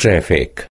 traffic.